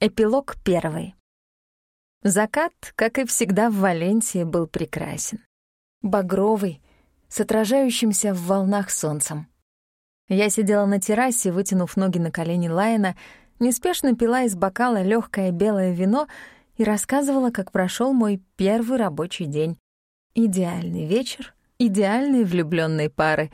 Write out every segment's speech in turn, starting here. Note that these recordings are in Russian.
Эпилог первый. Закат, как и всегда в Валенсии, был прекрасен. Багровый, с отражающимся в волнах солнцем. Я сидела на террасе, вытянув ноги на колени Лайна, неспешно пила из бокала легкое белое вино и рассказывала, как прошел мой первый рабочий день. Идеальный вечер, идеальные влюбленные пары.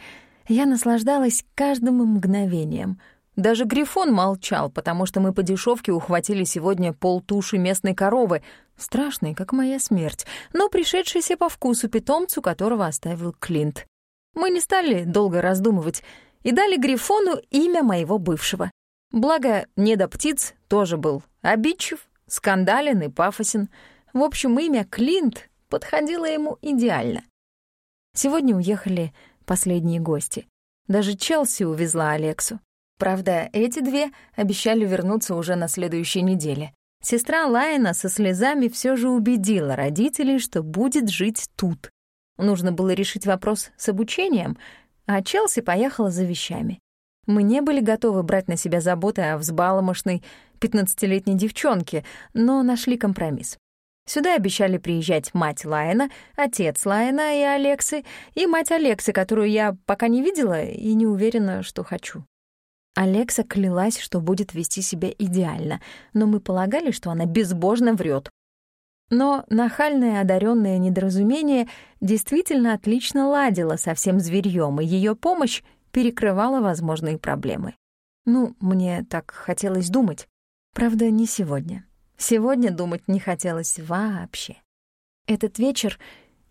Я наслаждалась каждым мгновением — даже Грифон молчал, потому что мы по дешевке ухватили сегодня полтуши местной коровы, страшной, как моя смерть, но пришедшейся по вкусу питомцу, которого оставил Клинт. Мы не стали долго раздумывать и дали Грифону имя моего бывшего. Благо, недоптиц тоже был обидчив, скандален и пафосен. В общем, имя Клинт подходило ему идеально. Сегодня уехали последние гости. Даже Челси увезла Алексу. Правда, эти две обещали вернуться уже на следующей неделе. Сестра Лайна со слезами все же убедила родителей, что будет жить тут. Нужно было решить вопрос с обучением, а Челси поехала за вещами. Мы не были готовы брать на себя заботы о взбалмошной 15-летней девчонке, но нашли компромисс. Сюда обещали приезжать мать Лайна, отец Лайна и Алексы, и мать Алексы, которую я пока не видела и не уверена, что хочу. Алекса клялась, что будет вести себя идеально, но мы полагали, что она безбожно врет. Но нахальное одаренное недоразумение действительно отлично ладило со всем зверьем, и ее помощь перекрывала возможные проблемы. Ну, мне так хотелось думать. Правда, не сегодня. Сегодня думать не хотелось вообще. Этот вечер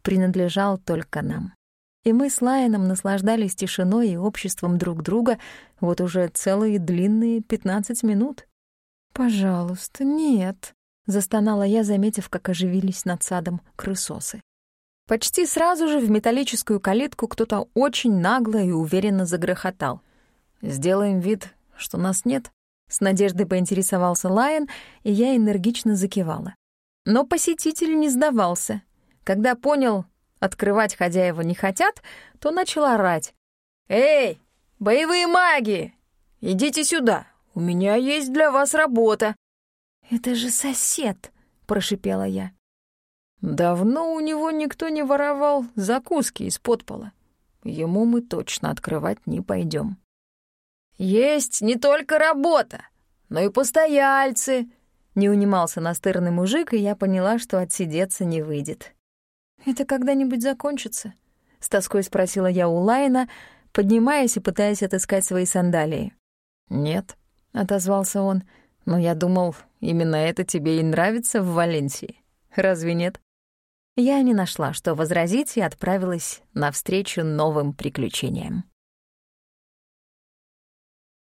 принадлежал только нам. И мы с Лайоном наслаждались тишиной и обществом друг друга вот уже целые длинные пятнадцать минут. «Пожалуйста, нет», — застонала я, заметив, как оживились над садом крысосы. Почти сразу же в металлическую калитку кто-то очень нагло и уверенно загрохотал. «Сделаем вид, что нас нет», — с надеждой поинтересовался Лайон, и я энергично закивала. Но посетитель не сдавался. Когда понял, открывать хозяева не хотят, то начал орать. «Эй, боевые маги! Идите сюда, у меня есть для вас работа!» «Это же сосед!» — прошипела я. Давно у него никто не воровал закуски из-под пола. Ему мы точно открывать не пойдем. «Есть не только работа, но и постояльцы!» Не унимался настырный мужик, и я поняла, что отсидеться не выйдет. «Это когда-нибудь закончится?» — с тоской спросила я у Лайна, поднимаясь и пытаясь отыскать свои сандалии. «Нет», — отозвался он, — «но я думал, именно это тебе и нравится в Валенсии. Разве нет?» Я не нашла, что возразить, и отправилась навстречу новым приключениям.